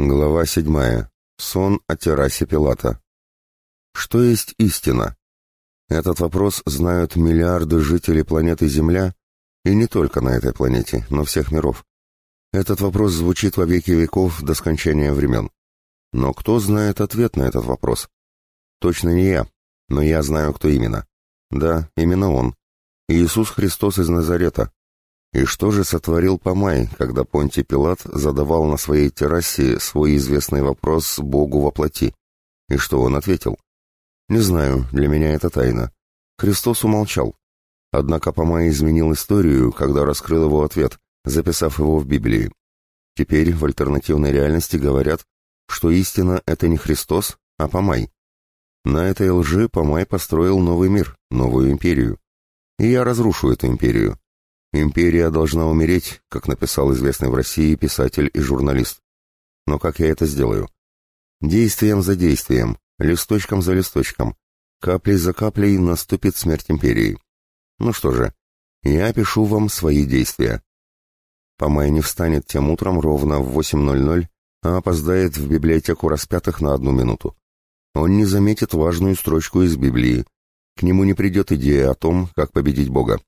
Глава седьмая. Сон о террасе Пилата. Что есть истина? Этот вопрос знают миллиарды жителей планеты Земля, и не только на этой планете, но всех миров. Этот вопрос звучит во веки веков до скончания времен. Но кто знает ответ на этот вопрос? Точно не я, но я знаю, кто именно. Да, именно он. Иисус Христос из Назарета, и что же сотворил Помай, когда Понтий Пилат задавал на своей террасе свой известный вопрос Богу во плоти? И что он ответил? Не знаю, для меня это тайна. Христос умолчал. Однако Помай изменил историю, когда раскрыл его ответ, записав его в Библии. Теперь в альтернативной реальности говорят, что истина — это не Христос, а Помай. На этой лжи Помай построил новый мир, новую империю. И я разрушу эту империю. Империя должна умереть, как написал известный в России писатель и журналист. Но как я это сделаю? Действием за действием, листочком за листочком, каплей за каплей наступит смерть империи. Ну что же, я пишу вам свои действия. Помай не встанет тем утром ровно в 8.00, а опоздает в библиотеку распятых на одну минуту. Он не заметит важную строчку из Библии. К нему не придет идея о том, как победить Бога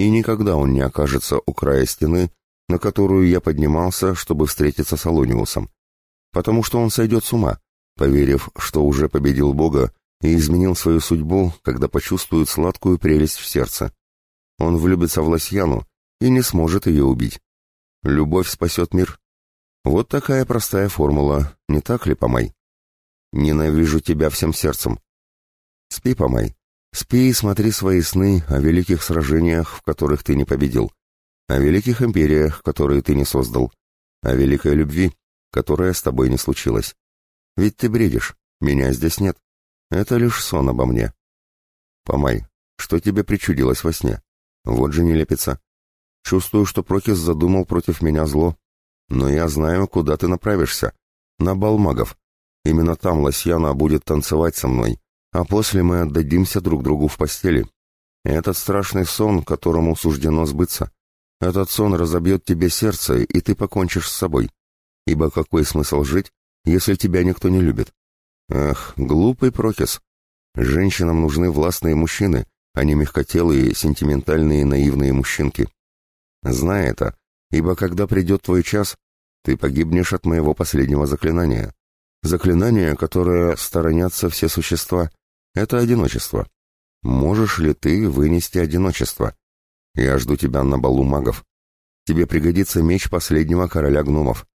и никогда он не окажется у края стены, на которую я поднимался, чтобы встретиться с Алониусом, потому что он сойдет с ума, поверив, что уже победил Бога и изменил свою судьбу, когда почувствует сладкую прелесть в сердце. Он влюбится в Лосьяну и не сможет ее убить. Любовь спасет мир. Вот такая простая формула, не так ли, Помай? Ненавижу тебя всем сердцем. Спи, Помай, Спи и смотри свои сны о великих сражениях, в которых ты не победил, о великих империях, которые ты не создал, о великой любви, которая с тобой не случилась. Ведь ты бредишь, меня здесь нет. Это лишь сон обо мне. Помай, что тебе причудилось во сне? Вот же нелепица. Чувствую, что Прокис задумал против меня зло. Но я знаю, куда ты направишься. На бал магов. Именно там Лосьяна будет танцевать со мной, а после мы отдадимся друг другу в постели. Этот страшный сон, которому суждено сбыться. Этот сон разобьет тебе сердце, и ты покончишь с собой. Ибо какой смысл жить, если тебя никто не любит? Эх, глупый Прокис. Женщинам нужны властные мужчины, а не мягкотелые, сентиментальные, наивные мужчинки. Знай это, ибо когда придет твой час, ты погибнешь от моего последнего заклинания. Заклинание, которое сторонятся все существа, это одиночество. Можешь ли ты вынести одиночество? Я жду тебя на балу магов. Тебе пригодится меч последнего короля гномов.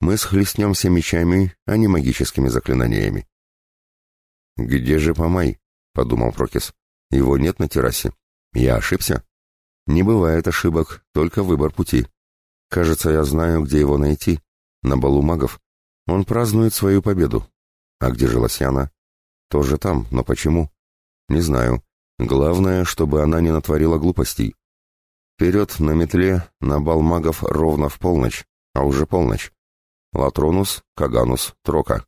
Мы схлестнемся мечами, а не магическими заклинаниями. «Где же Помай?» — подумал Прокис. «Его нет на террасе. Я ошибся?» «Не бывает ошибок, только выбор пути. Кажется, я знаю, где его найти. На балу магов. Он празднует свою победу. А где же Лосьяна?» Тоже там, но почему? Не знаю. Главное, чтобы она не натворила глупостей. Вперед на метле, на бал магов ровно в полночь, а уже полночь. Латронус, Каганус, Трока.